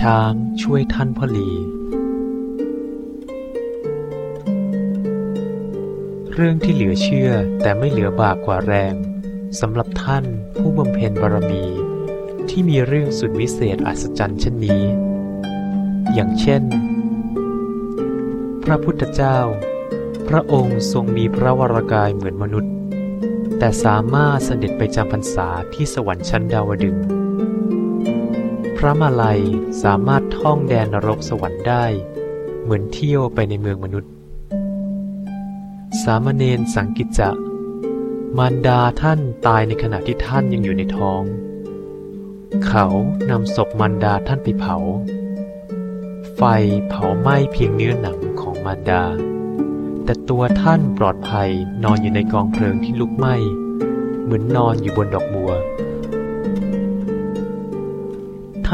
ช้างช่วยท่านพ่อลี เรื่องที่เหลือเชื่อแต่ไม่เหลือบากกว่าแรงสำหรับท่านผู้บำเพ็ญบารมี ที่มีเรื่องสุดวิเศษอัศจรรย์เช่นนี้ อย่างเช่น พระพุทธเจ้า พระองค์ทรงมีพระวรากายเหมือนมนุษย์ แต่สามารถเสด็จไปจำพรรษาที่สวรรค์ชั้นดาวดึงส์ พระมาลัยสามารถท่องแดนนรกสวรรค์ได้ เหมือนเที่ยวไปในเมืองมนุษย์ สามเณรสังกิจจะ มารดาท่านตายในขณะที่ท่านยังอยู่ในท้อง เขานำศพมารดาท่านไปเผา ไฟเผาไหม้เพียงเนื้อหนังของมารดา แต่ตัวท่านปลอดภัยนอนอยู่ในกองเพลิงที่ลุกไหม้ เหมือนนอนอยู่บนดอกบัว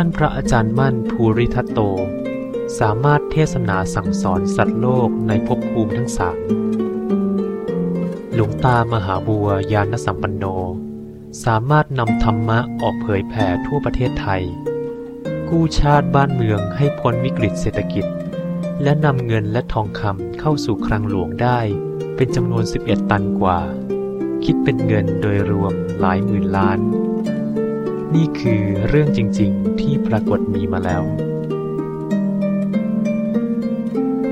านพระอาจารย์มั่นภูริทัตโต สามารถเทศนาสั่งสอนสัตว์โลกในภพภูมิทั้งสามหลวงตามหาบัวยานสัมปันโน สามารถนำธรรมะออกเผยแผ่ทั่วประเทศไทย กู้ชาติบ้านเมืองให้พ้นวิกฤตเศรษฐกิจ และนำเงินและทองคำเข้าสู่คลังหลวงได้ เป็นจำนวน 11 ตันกว่า คิดเป็นเงินโดยรวมหลายหมื่นล้าน นี่คือเรื่องจริง ๆ ที่ปรากฏมีมาแล้ว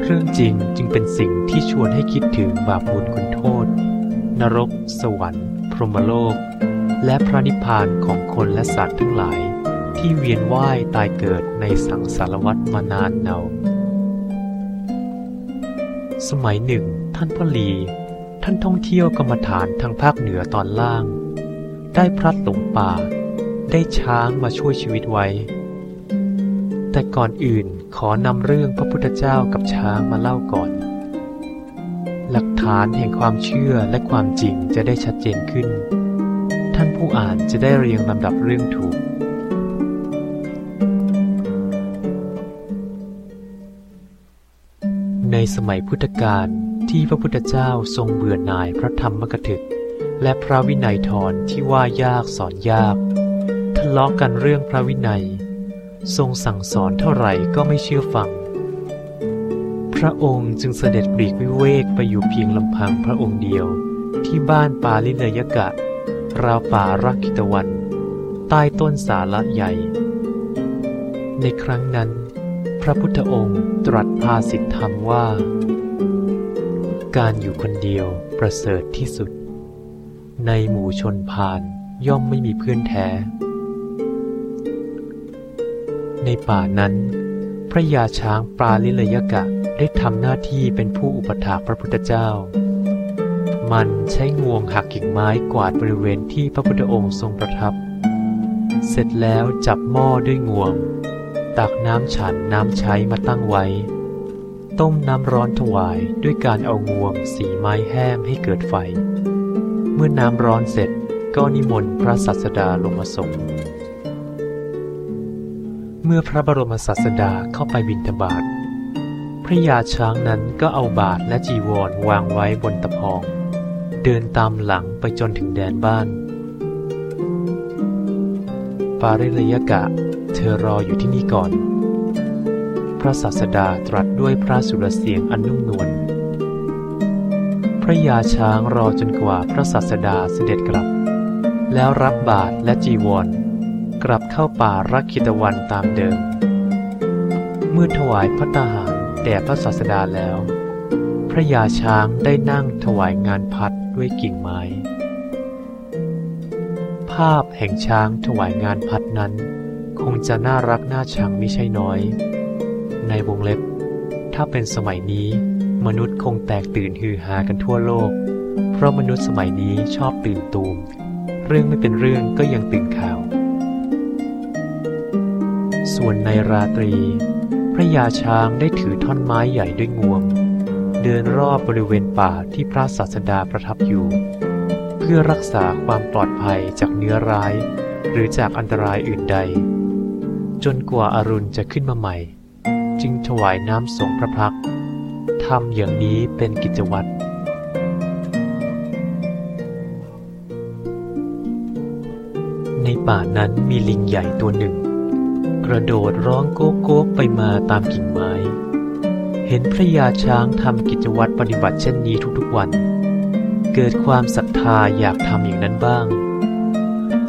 เรื่องจริงจึงเป็นสิ่งที่ชวนให้คิดถึงบาปบุญคุณโทษ นรก สวรรค์ พรหมโลก และพระนิพพานของคนและสัตว์ทั้งหลาย ที่เวียนว่ายตายเกิดในสังสารวัฏมานานเนาสมัยหนึ่ง ท่านพ่อลี ท่านท่องเที่ยวกรรมฐานทางภาคเหนือตอนล่าง ได้พลัดหลงป่า ได้ช้างมาช่วยชีวิตไว้ แต่ก่อนอื่นขอนำเรื่องพระพุทธเจ้ากับช้างมาเล่าก่อน หลักฐานแห่งความเชื่อและความจริงจะได้ชัดเจนขึ้น ท่านผู้อ่านจะได้เรียงลำดับเรื่องถูก ในสมัยพุทธกาลที่พระพุทธเจ้าทรงเบื่อหน่ายพระธรรมกถึก และพระวินัยทรที่ว่ายากสอนยาก ทะเลาะกันเรื่องพระวินัย ทรงสั่งสอนเท่าไหร่ก็ไม่เชื่อฟัง พระองค์จึงเสด็จปลีกวิเวกไปอยู่เพียงลำพังพระองค์เดียว ที่บ้านปาลิเนยกะ ราวป่ารักขิตวัน ใต้ต้นสาละใหญ่ ในครั้งนั้น พระพุทธองค์ตรัสภาสิทธรรมว่า การอยู่คนเดียวประเสริฐที่สุด ในหมู่ชนพานย่อมไม่มีเพื่อนแท้ ป่านั้น พระยาช้างปราลิเลยกะได้ทำหน้าที่เป็นผู้อุปถากพระพุทธเจ้า มันใช้งวงหักกิ่งไม้กวาดบริเวณที่พระพุทธองค์ทรงประทับ เสร็จแล้วจับหม้อด้วยงวง ตักน้ำฉันน้ำใช้มาตั้งไว้ ต้มน้ำร้อนถวายด้วยการเอางวงสีไม้แห้งให้เกิดไฟ เมื่อน้ำร้อนเสร็จก็นิมนต์พระสัสดาลงมาส่ง เมื่อพระบรมศาสดาเข้าไปบิณฑบาต พระยาช้างนั้นก็เอาบาทและจีวรวางไว้บนตะพอง เดินตามหลังไปจนถึงแดนบ้าน ปาริลยกะ เธอรออยู่ที่นี่ก่อน พระศาสดาตรัสด้วยพระสุรเสียงอันนุ่มนวล พระยาช้างรอจนกว่าพระศาสดาเสด็จกลับ แล้วรับบาทและจีวร กลับเข้าป่ารักขิตวันตามเดิม เมื่อถวายพระตาหารแด่พระศาสดาแล้ว พระยาช้างได้นั่งถวายงานพัดด้วยกิ่งไม้ ภาพแห่งช้างถวายงานพัดนั้น คงจะน่ารักน่าชังไม่ใช่น้อย ในวงเล็บ ถ้าเป็นสมัยนี้มนุษย์คงแตกตื่นฮือฮากันทั่วโลก เพราะมนุษย์สมัยนี้ชอบตื่นตูม เรื่องไม่เป็นเรื่องก็ยังตื่นข่าว ส่วนในราตรี พระยาช้างได้ถือท่อนไม้ใหญ่ด้วยงวง เดินรอบบริเวณป่าที่พระศาสดาประทับอยู่ เพื่อรักษาความปลอดภัยจากเนื้อร้าย หรือจากอันตรายอื่นใด จนกว่าอารุณจะขึ้นมาใหม่ จึงถวายน้ำสงพระพักด์ทำอย่างนี้เป็นกิจวัตรในป่านั้นมีลิงใหญ่ตัวหนึ่ง กระโดดร้องโก๊กโก๊กไปมาตามกิ่งไม้ เห็นพระยาช้างทำกิจวัตรปฏิบัติเช่นนี้ทุกๆวัน เกิดความศรัทธาอยากทำอย่างนั้นบ้าง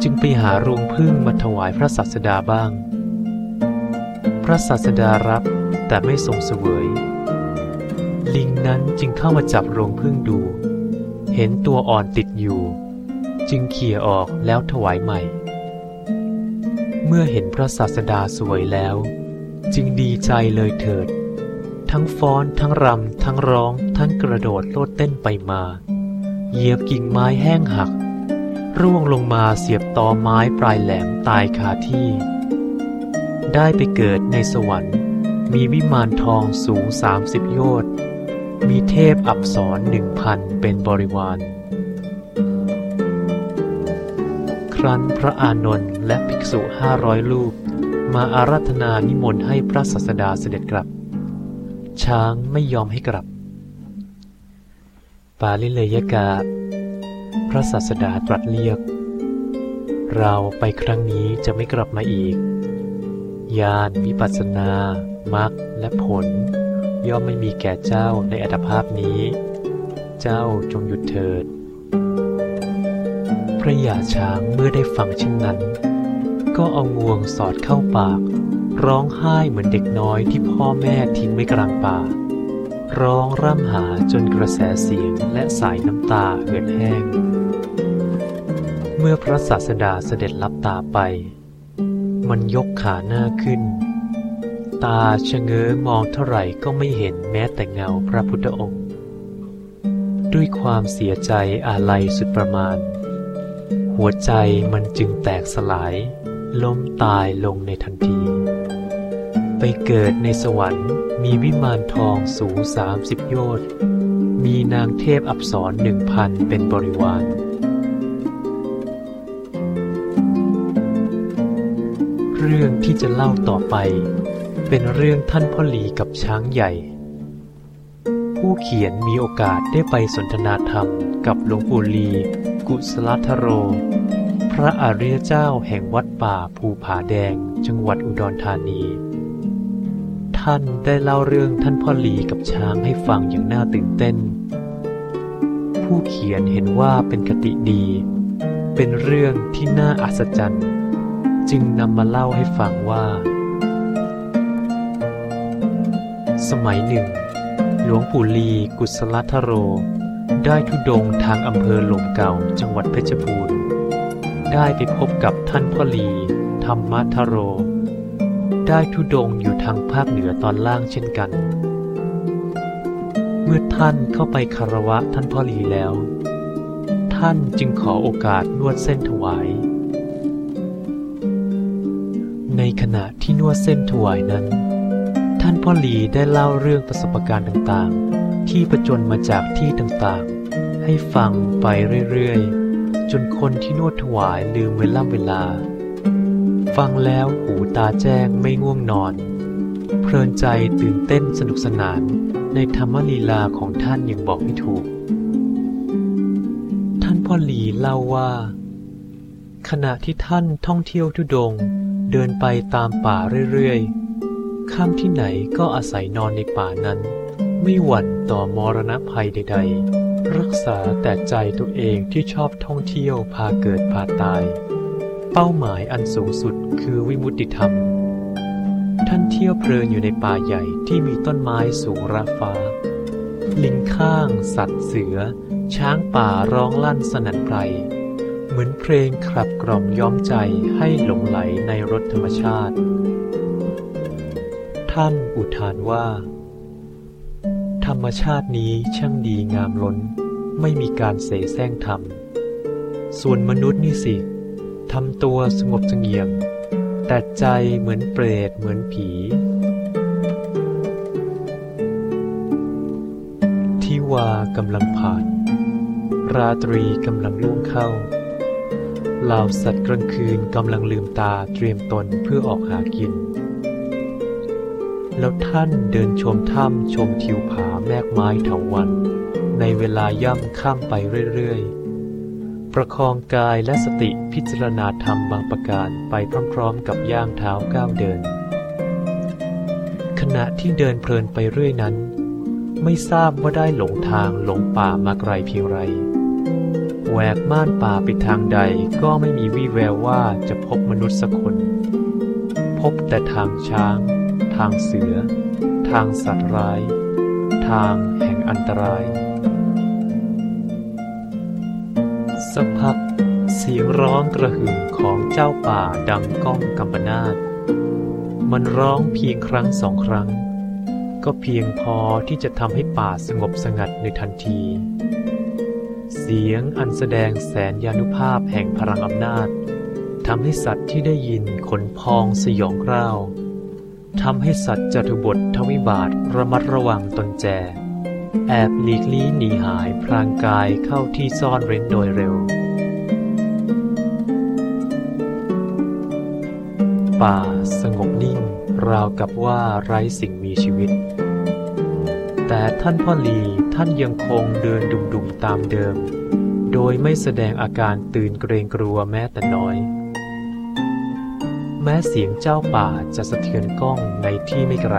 จึงไปหาโรงพึ่งมาถวายพระศาสดาบ้าง พระศาสดารับแต่ไม่ทรงเสวย ลิงนั้นจึงเข้ามาจับโรงพึ่งดู เห็นตัวอ่อนติดอยู่ จึงเขี่ยออกแล้วถวายใหม่ มื่อเห็นพระศาสดาสวยแล้ว จึงดีใจเลยเถิด ทั้งฟ้อนทั้งรำ ทั้งร้องทั้งกระโดดโลดเต้นไปมา เหยียบกิ่งไม้แห้งหัก ร่วงลงมาเสียบตอไม้ปลายแหลมตายคาที่ ได้ไปเกิดในสวรรค์ มีวิมานทองสูงสามสิบโยชน์มีเทพอับสรหนึ่งพันเป็นบริวาร ครั้นพระอานนท์และภิกษุห้าร้อยลูกมาอาราธนานิมนต์ให้พระศาสดาเสด็จกลับ ช้างไม่ยอมให้กลับ ปาลิเลยกาพระศาสดาตรัสเรียก เราไปครั้งนี้จะไม่กลับมาอีก ญาณวิปัสสนามรรคและผล ย่อมไม่มีแก่เจ้าในอัตภาพนี้ เจ้าจงหยุดเถิด พระยาช้างเมื่อได้ฟังเช่นนั้น ก็เอางวงสอดเข้าปาก ร้องไห้เหมือนเด็กน้อยที่พ่อแม่ทิ้งไว้กลางป่า ร้องร่ำหาจนกระแสเสียงและสายน้ำตาเหือดแห้ง เมื่อพระศาสดาเสด็จลับตาไป มันยกขาหน้าขึ้น ตาชะเง้อมองเท่าไหร่ก็ไม่เห็นแม้แต่เงาพระพุทธองค์ ด้วยความเสียใจอาลัยสุดประมาณ หัวใจมันจึงแตกสลาย ล้มตายลงในทันที ไปเกิดในสวรรค์มีวิมานทองสูงสามสิบโยชน์ มีนางเทพอับสรหนึ่งพันเป็นบริวารเรื่องที่จะเล่าต่อไป เป็นเรื่องท่านพ่อหลีกับช้างใหญ่ ผู้เขียนมีโอกาสได้ไปสนทนาธรรมกับหลวงปู่ลี กุสลัทโร พระอริยเจ้าแห่งวัดป่าภูผาแดงจังหวัดอุดรธานี ท่านได้เล่าเรื่องท่านพ่อลีกับช้างให้ฟังอย่างน่าตื่นเต้น ผู้เขียนเห็นว่าเป็นคติดี เป็นเรื่องที่น่าอัศจรรย์ จึงนำมาเล่าให้ฟังว่า สมัยหนึ่ง หลวงปู่ลีกุศลทโร ได้ทุดงทางอำเภอหลมเก่าจังหวัดเพชรบูรณ์ ได้ไปพบกับท่านพ่อลี ธรรมทโร ได้ทุดงอยู่ทางภาคเหนือตอนล่างเช่นกัน เมื่อท่านเข้าไปคารวะท่านพ่อลีแล้ว ท่านจึงขอโอกาสนวดเส้นถวาย ในขณะที่นวดเส้นถวายนั้น ท่านพ่อหลีได้เล่าเรื่องประสบการณ์ต่างๆ ที่ประจนมาจากที่ต่างๆ ให้ฟังไปเรื่อยๆ จนคนที่นวดถวายลืมเวล่ำเวลา ฟังแล้วหูตาแจ้งไม่ง่วงนอน เพลินใจตื่นเต้นสนุกสนานในธรรมลีลาของท่านอย่างบอกไม่ถูก ท่านพ่อหลีเล่าว่า ขณะที่ท่านท่องเที่ยวทุดงเดินไปตามป่าเรื่อยๆค่ำที่ไหนก็อาศัยนอนในป่านั้น ไม่หวั่นต่อมรณะภัยใด ๆ รักษาแต่ใจตัวเองที่ชอบท่องเที่ยวพาเกิดพาตาย เป้าหมายอันสูงสุดคือวิมุตติธรรม ท่านเที่ยวเพลินอยู่ในป่าใหญ่ที่มีต้นไม้สูงระฟ้า ลิงข้าง สัตว์เสือ ช้างป่าร้องลั่นสนั่นไพรเหมือนเพลงขับกล่อมย้อมใจให้หลงไหลในรถธรรมชาติ ท่านอุทานว่า รรมชาตินี้ช่างดีงามล้น ไม่มีการเสแสร้งทำส่วนมนุษย์นี่สิทำตัวสงบเสงี่ยม แต่ใจเหมือนเปรตเหมือนผี ที่วากำลังผ่าน ราตรีกำลังล่วงเข้าเหล่าสัตว์กลางคืนกำลังลืมตาเตรียมตนเพื่อออกหากิน แล้วท่านเดินชมถ้ำชมทิวผาแมกไม้เถาวัน ในเวลาย่ำข้ามไปเรื่อยๆ ประคองกายและสติพิจารณาธรรมบางประการไปพร้อมๆ กับย่างเท้าก้าวเดิน ขณะที่เดินเพลินไปเรื่อยนั้น ไม่ทราบว่าได้หลงทางหลงป่ามาไกลเพียงไรแหวกม่านป่าไปทางใดก็ไม่มีวี่แววว่าจะพบมนุษย์สักคน พบแต่ทางช้าง ทางเสือ ทางสัตว์ร้าย ทางแห่งอันตราย สักพักเสียงร้องกระหึ่มของเจ้าป่าดังก้องกำปนาตมันร้องเพียงครั้งสองครั้ง ก็เพียงพอที่จะทำให้ป่าสงบสงัดในทันที เสียงอันแสดงแสนยานุภาพแห่งพลังอำนาจทำให้สัตว์ที่ได้ยินขนพองสยองกร้าว ทำให้สัตว์จตุบททวิบาทระมัดระวังตนแจ แอบหลีกลี้หนีหายพรางกายเข้าที่ซ่อนเร้นโดยเร็ว ป่าสงบนิ่ง ราวกับว่าไร้สิ่งมีชีวิต แต่ท่านพ่อลีท่านยังคงเดินดุ่มๆตามเดิม โดยไม่แสดงอาการตื่นเกรงกลัวแม้แต่น้อย แม้เสียงเจ้าป่าจะสะเทือนก้องในที่ไม่ไกล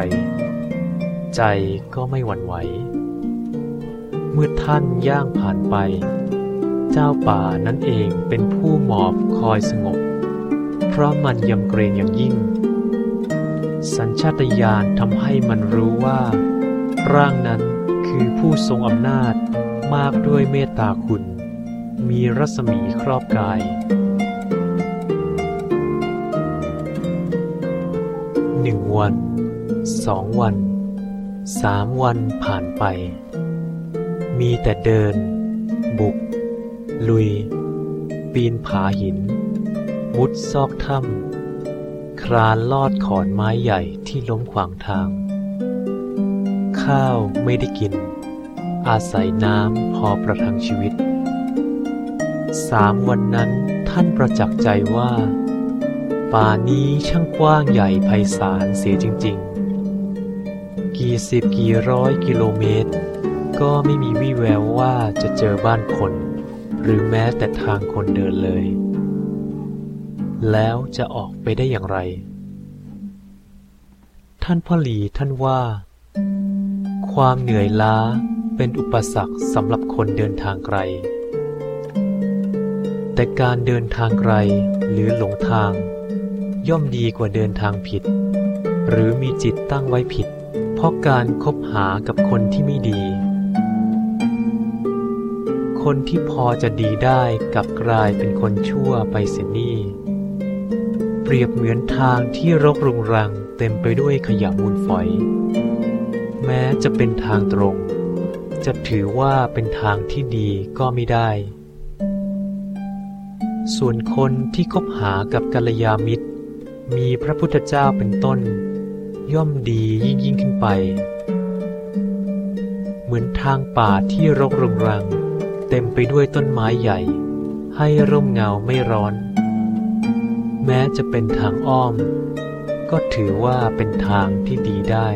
ใจก็ไม่หวั่นไหว เมื่อท่านย่างผ่านไป เจ้าป่านั่นเองเป็นผู้หมอบคอยสงบ เพราะมันยำเกรงอย่างยิ่ง สัญชาตญาณทำให้มันรู้ว่า ร่างนั้นคือผู้ทรงอำนาจมากด้วยเมตตาคุณ มีรัศมีครอบกาย หนึ่งวันสองวันสามวันผ่านไป มีแต่เดิน บุก ลุย ปีนผาหิน มุดซอกถ้ำคลานลอดขอนไม้ใหญ่ที่ล้มขวางทาง ข้าวไม่ได้กิน อาศัยน้ำพอประทังชีวิตสามวันนั้นท่านประจักษ์ใจว่า ป่านี้ช่างกว้างใหญ่ไพศาลเสียจริง ๆ กี่สิบกี่ร้อยกิโลเมตร ก็ไม่มีวี่แววว่าจะเจอบ้านคน หรือแม้แต่ทางคนเดินเลย แล้วจะออกไปได้อย่างไร ท่านพ่อหลีท่านว่า ความเหนื่อยล้าเป็นอุปสรรคสำหรับคนเดินทางไกล แต่การเดินทางไกลหรือหลงทาง ย่อมดีกว่าเดินทางผิด หรือมีจิตตั้งไว้ผิด เพราะการคบหากับคนที่ไม่ดี คนที่พอจะดีได้กับกลายเป็นคนชั่วไปเสียนี่ เปรียบเหมือนทางที่รกรุงรังเต็มไปด้วยขยะมูลฝอย แม้จะเป็นทางตรง จะถือว่าเป็นทางที่ดีก็ไม่ได้ ส่วนคนที่คบหากับกัลยามิตร มีพระพุทธเจ้าเป็นต้น ย่อมดียิ่งยิ่งขึ้นไป เหมือนทางป่าที่รกรงรัง เต็มไปด้วยต้นไม้ใหญ่ ให้ร่มเงาไม่ร้อน แม้จะเป็นทางอ้อม ก็ถือว่าเป็นทางที่ดีได้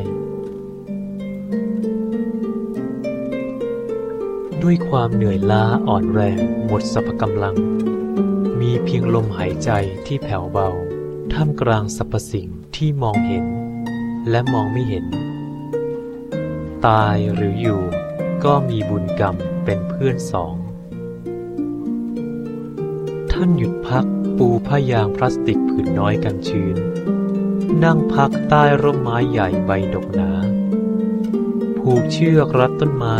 ด้วยความเหนื่อยล้าอ่อนแรงหมดสรรพกำลัง มีเพียงลมหายใจที่แผ่วเบา ท่ามกลางสรรพสิ่งที่มองเห็น และมองไม่เห็น ตายหรืออยู่ ก็มีบุญกรรมเป็นเพื่อนสอง ท่านหยุดพักปูผ้ายางพลาสติกผืนน้อยกันชื้น นั่งพักใต้ร่มไม้ใหญ่ใบดกหนา ผูกเชือกรัดต้นไม้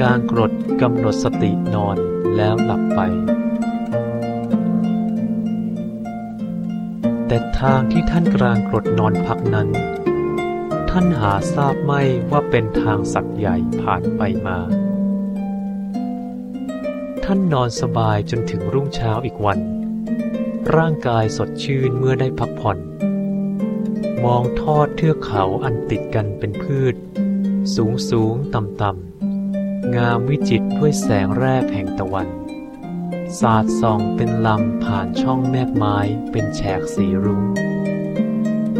การกรดกำหนดสตินอนแล้วหลับไป ทางที่ท่านกลางกรดนอนพักนั้น ท่านหาทราบไม่ว่าเป็นทางสักใหญ่ผ่านไปมา ท่านนอนสบายจนถึงรุ่งเช้าอีกวัน ร่างกายสดชื่นเมื่อได้พักผ่อน มองทอดเทือกเขาอันติดกันเป็นพืช สูงสูงต่ำต่ำงามวิจิตด้วยแสงแรกแห่งตะวัน สาดส่องเป็นลำผ่านช่องแมกไม้เป็นแฉกสีรุ้ง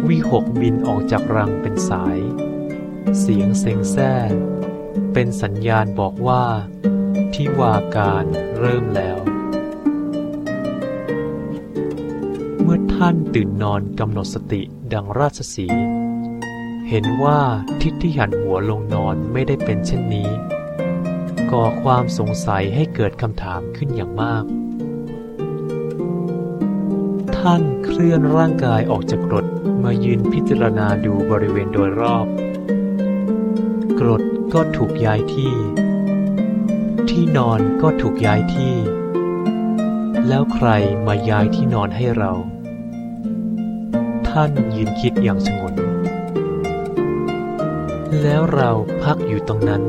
วิหกบินออกจากรังเป็นสาย เสียงเซ็งแซ่ เป็นสัญญาณบอกว่าที่วาการเริ่มแล้ว เมื่อท่านตื่นนอนกำหนดสติดังราชสี เห็นว่าทิศที่หันหัวลงนอนไม่ได้เป็นเช่นนี้ ก่อความสงสัยให้เกิดคำถามขึ้นอย่างมาก ท่านเคลื่อนร่างกายออกจากกรดมายืนพิจารณาดูบริเวณโดยรอบ กรดก็ถูกย้ายที่ ที่นอนก็ถูกย้ายที่ แล้วใครมาย้ายที่นอนให้เรา ท่านยืนคิดอย่างสงบแล้วเราพักอยู่ตรงนั้น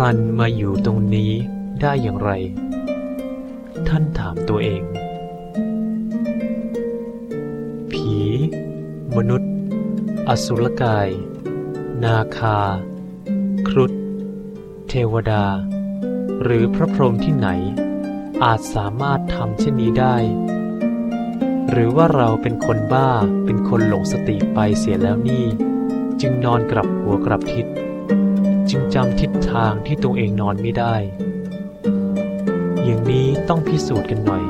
ลันมาอยู่ตรงนี้ได้อย่างไร ท่านถามตัวเอง ผี มนุษย์ อสุรกาย นาคา ครุฑเทวดา หรือพระพรหมที่ไหน อาจสามารถทำเช่นนี้ได้ หรือว่าเราเป็นคนบ้าเป็นคนหลงสติไปเสียแล้วนี่ จึงนอนกลับหัวกลับทิศ จึงจำทิศทางที่ตัวเองนอนไม่ได้ อย่างนี้ต้องพิสูจน์กันหน่อย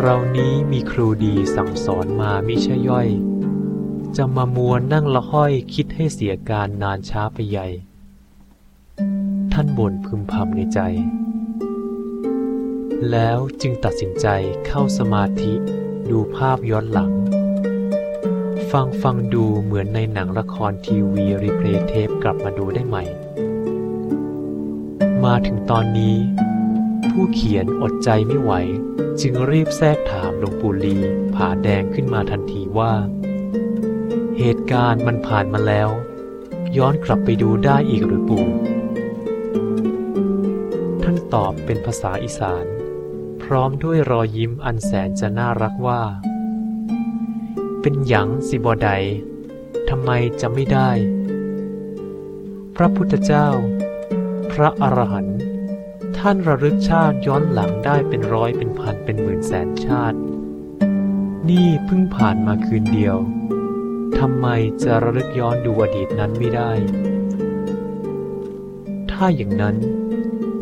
เรานี้มีครูดีสั่งสอนมามิใช่ย่อย จะมามัวนั่งละห้อยคิดให้เสียการนานช้าไปใหญ่ ท่านบ่นพึมพำในใจ แล้วจึงตัดสินใจเข้าสมาธิดูภาพย้อนหลัง ฟังฟังดูเหมือนในหนังละครทีวีรีเพลย์เทปกลับมาดูได้ใหม่ มาถึงตอนนี้ ผู้เขียนอดใจไม่ไหว จึงรีบแทรกถามหลวงปู่ลีผาแดงขึ้นมาทันทีว่า เหตุการณ์มันผ่านมาแล้ว ย้อนกลับไปดูได้อีกหรือปู่ ท่านตอบเป็นภาษาอีสาน พร้อมด้วยรอยยิ้มอันแสนจะน่ารักว่า เป็นหยังสิบอใดทำไมจะไม่ได้ พระพุทธเจ้า พระอรหันต์ท่านระลึกชาติย้อนหลังได้เป็นร้อยเป็นพันเป็นหมื่นแสนชาติ นี่เพิ่งผ่านมาคืนเดียวทำไมจะระลึกย้อนดูอดีตนั้นไม่ได้ ถ้าอย่างนั้น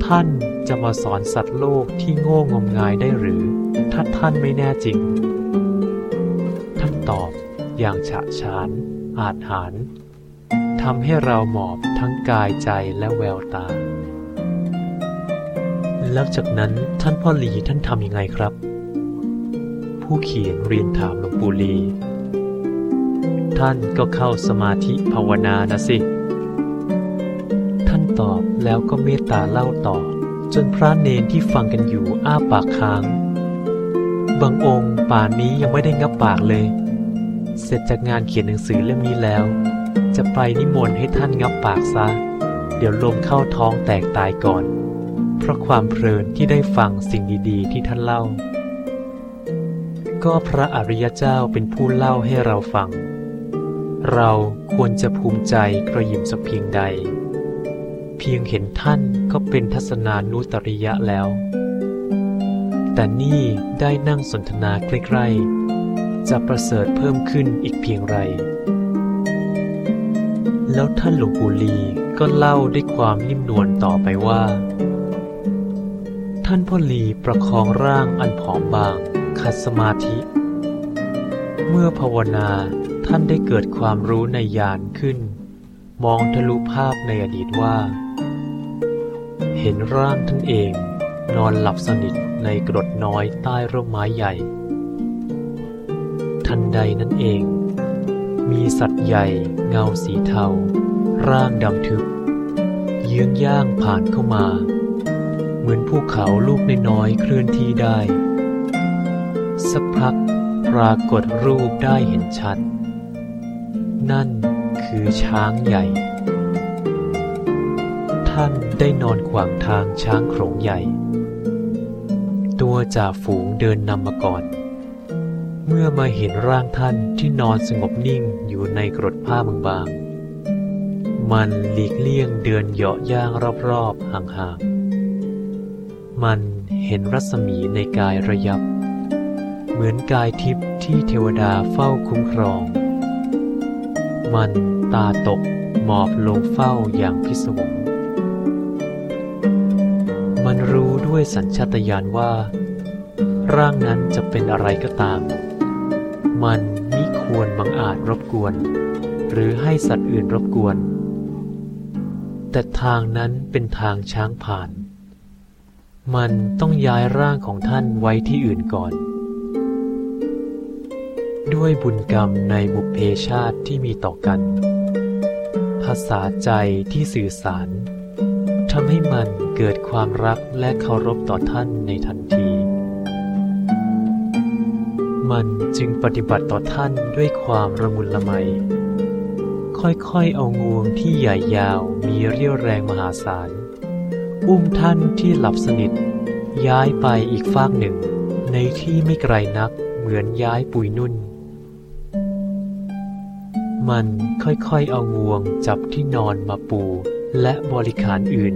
ท่านจะมาสอนสัตว์โลกที่โง่งมงายได้หรือ ถ้าท่านไม่แน่จริง อย่างฉะฉานอาจหารทำให้เราหมอบทั้งกายใจและแววตาแล้วจากนั้นท่านพ่อหลีท่านทำยังไงครับ ผู้เขียนเรียนถามหลวงปู่ลี ท่านก็เข้าสมาธิภาวนานะสิ ท่านตอบแล้วก็เมตตาเล่าต่อ จนพระเนนที่ฟังกันอยู่อ้าปากค้าง บางองค์ป่านนี้ยังไม่ได้งับปากเลย ร็จจากงานเขียนหนังสือเล่มนี้แล้ว จะไปนิมนต์ให้ท่านงับปากซะ เดี๋ยวลมเข้าท้องแตกตายก่อน เพราะความเพลินที่ได้ฟังสิ่งดีๆ ที่ท่านเล่า ก็พระอริยเจ้าเป็นผู้เล่าให้เราฟัง เราควรจะภูมิใจกระยิมสักเพียงใด เพียงเห็นท่านก็เป็นทัศนานุตริยะแล้ว แต่นี่ได้นั่งสนทนาใกล้ๆ จะประเสริฐเพิ่มขึ้นอีกเพียงไร แล้วท่านหลวงปู่ลีก็เล่าด้วยความนิ่มนวลต่อไปว่า ท่านพ่อลีประคองร่างอันผอมบางขัดสมาธิ เมื่อภาวนาท่านได้เกิดความรู้ในญาณขึ้น มองทะลุภาพในอดีตว่า เห็นร่างท่านเองนอนหลับสนิทในกรดน้อยใต้ร่มไม้ใหญ่ ทันใดนั้นเอง มีสัตว์ใหญ่เงาสีเทา ร่างดำทึบ เยื้องย่างผ่านเข้ามา เหมือนภูเขาลูกน้อยเคลื่อนที่ได้ สักพักปรากฏรูปได้เห็นชัด นั่นคือช้างใหญ่ ท่านได้นอนขวางทางช้างโขลงใหญ่ ตัวจ่าฝูงเดินนำมาก่อน เมื่อมาเห็นร่างท่านที่นอนสงบนิ่งอยู่ในกรดผ้าบางๆ มันหลีกเลี่ยงเดินเหาะย่างรอบๆห่างๆ มันเห็นรัศมีในกายระยับ เหมือนกายทิพย์ที่เทวดาเฝ้าคุ้มครอง มันตาตกหมอบลงเฝ้าอย่างพิศวง มันรู้ด้วยสัญชาตญาณว่า ร่างนั้นจะเป็นอะไรก็ตาม มันมิควรบังอาจรบกวน หรือให้สัตว์อื่นรบกวน แต่ทางนั้นเป็นทางช้างผ่าน มันต้องย้ายร่างของท่านไว้ที่อื่นก่อน ด้วยบุญกรรมในบุพเพชาติที่มีต่อกัน ภาษาใจที่สื่อสารทำให้มันเกิดความรักและเคารพต่อท่านในทันที มันจึงปฏิบัติต่อท่านด้วยความระมุนละไม ค่อยๆเอางวงที่ใหญ่ยาวมีเรี่ยวแรงมหาศาล อุ้มท่านที่หลับสนิท ย้ายไปอีกฟากหนึ่ง ในที่ไม่ไกลนักเหมือนย้ายปุยนุ่น มันค่อยๆเอางวงจับที่นอนมาปูและบริขารอื่น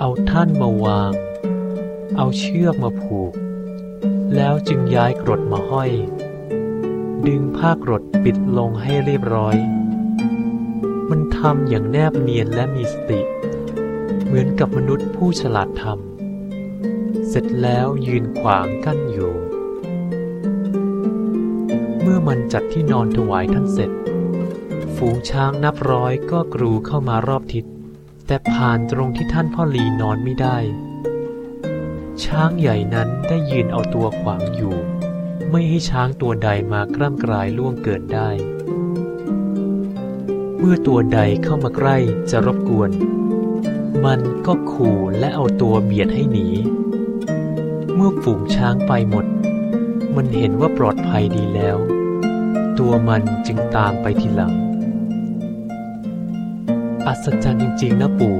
เอาท่านมาวาง เอาเชือกมาผูก แล้วจึงย้ายกรดมาห้อย ดึงผ้ากรดปิดลงให้เรียบร้อย มันทำอย่างแนบเนียนและมีสติ เหมือนกับมนุษย์ผู้ฉลาดทำเสร็จแล้วยืนขวางกั้นอยู่ เมื่อมันจัดที่นอนถวายท่านเสร็จ ฝูงช้างนับร้อยก็กรูเข้ามารอบทิศ แต่ผ่านตรงที่ท่านพ่อลีนอนไม่ได้ ช้างใหญ่นั้นได้ยืนเอาตัวขวางอยู่ ไม่ให้ช้างตัวใดมากล้ำกลายล่วงเกินได้ เมื่อตัวใดเข้ามาใกล้จะรบกวน มันก็ขู่และเอาตัวเบียดให้หนี เมื่อฝูงช้างไปหมด มันเห็นว่าปลอดภัยดีแล้ว ตัวมันจึงตามไปทีหลัง อัศจรรย์จริงๆนะปู่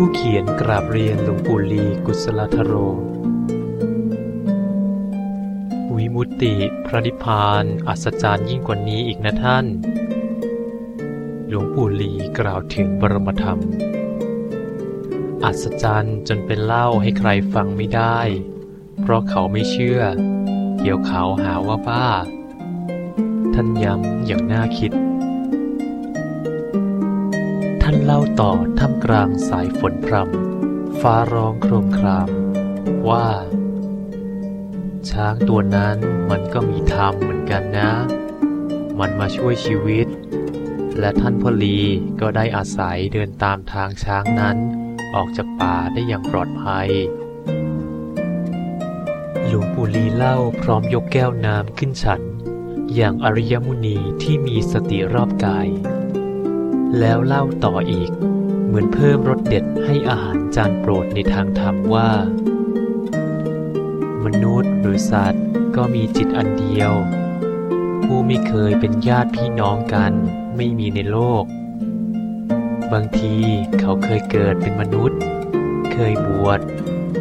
ผู้เขียนกราบเรียนหลวงปู่ลีกุศลธโร วิมุตติพระนิพพานอัศจรรย์ยิ่งกว่านี้อีกนะท่าน หลวงปู่ลีกล่าวถึงบรมธรรม อัศจรรย์จนเป็นเล่าให้ใครฟังไม่ได้ เพราะเขาไม่เชื่อ เดี๋ยวเขาหาว่าบ้า ท่านย้ำอย่างน่าคิด เล่าต่อท่ามกลางสายฝนพรำฟ้าร้องโครมคราม ว่า ช้างตัวนั้นมันก็มีธรรมเหมือนกันนะ มันมาช่วยชีวิต และท่านพลีก็ได้อาศัยเดินตามทางช้างนั้น ออกจากป่าได้อย่างปลอดภัย หลวงปู่ลีเล่าพร้อมยกแก้วน้ำขึ้นฉัน อย่างอริยมุนีที่มีสติรอบกาย แล้วเล่าต่ออีก เหมือนเพิ่มรสเด็ดให้อาหารจานโปรดในทางธรรมว่า มนุษย์หรือสัตว์ก็มีจิตอันเดียว ผู้ไม่เคยเป็นญาติพี่น้องกันไม่มีในโลก บางทีเขาเคยเกิดเป็นมนุษย์ เคยบวช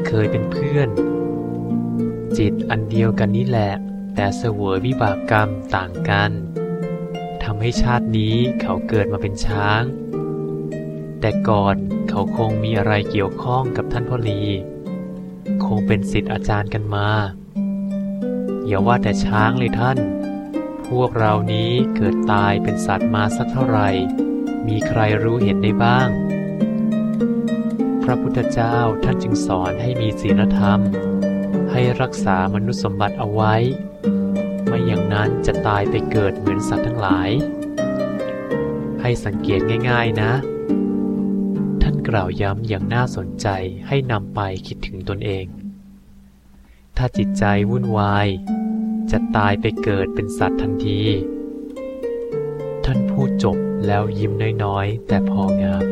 เคยเป็นเพื่อน จิตอันเดียวกันนี่แหละ แต่เสวยวิบากกรรมต่างกัน ทำให้ชาตินี้เขาเกิดมาเป็นช้าง แต่ก่อนเขาคงมีอะไรเกี่ยวข้องกับท่านพ่อลี คงเป็นสิทธิ์อาจารย์กันมา อย่าว่าแต่ช้างเลยท่าน พวกเรานี้เกิดตายเป็นสัตว์มาสักเท่าไหร่ มีใครรู้เห็นได้บ้าง พระพุทธเจ้าท่านจึงสอนให้มีศีลธรรม ให้รักษามนุษย์สมบัติเอาไว้ นั้นจะตายไปเกิดเหมือนสัตว์ทั้งหลาย ให้สังเกตง่าย ๆนะ ท่านกล่าวย้ำอย่างน่าสนใจให้นำไปคิดถึงตนเอง ถ้าจิตใจวุ่นวาย จะตายไปเกิดเป็นสัตว์ทันที ท่านพูดจบแล้วยิ้มน้อยๆ แต่พองาม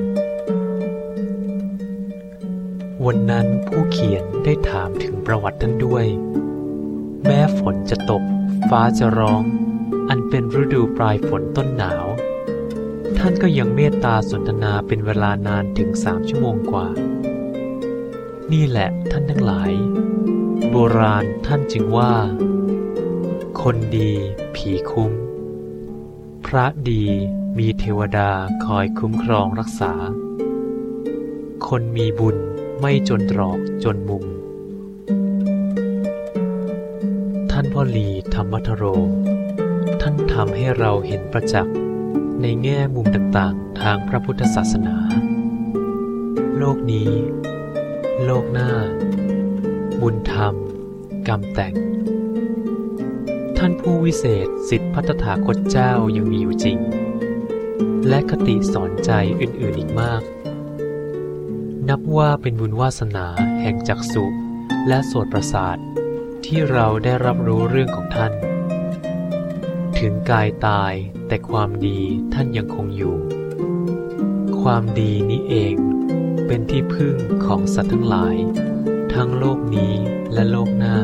วันนั้นผู้เขียนได้ถามถึงประวัติท่านด้วย แม้ฝนจะตก ฟ้าจะร้อง อันเป็นฤดูปลายฝนต้นหนาว ท่านก็ยังเมตตาสนทนาเป็นเวลานานถึงสามชั่วโมงกว่า นี่แหละท่านทั้งหลาย โบราณท่านจึงว่า คนดีผีคุ้ม พระดีมีเทวดาคอยคุ้มครองรักษา คนมีบุญไม่จนตรอกจนมุม ท่านพ่อลี มทโร ท่านทำให้เราเห็นประจักษ์ในแง่มุมต่างๆ ทางพระพุทธศาสนา โลกนี้ โลกหน้า บุญธรรม กรรมแต่ง ท่านผู้วิเศษสิทธิพัฒถาคตเจ้ายังมีอยู่จริง และคติสอนใจอื่นๆอีกมาก นับว่าเป็นบุญวาสนาแห่งจักสุและโสตประสาทที่เราได้รับรู้เรื่องของท่าน ถึงกายตายแต่ความดีท่านยังคงอยู่ ความดีนี้เองเป็นที่พึ่งของสัตว์ทั้งหลาย ทั้งโลกนี้และโลกหน้า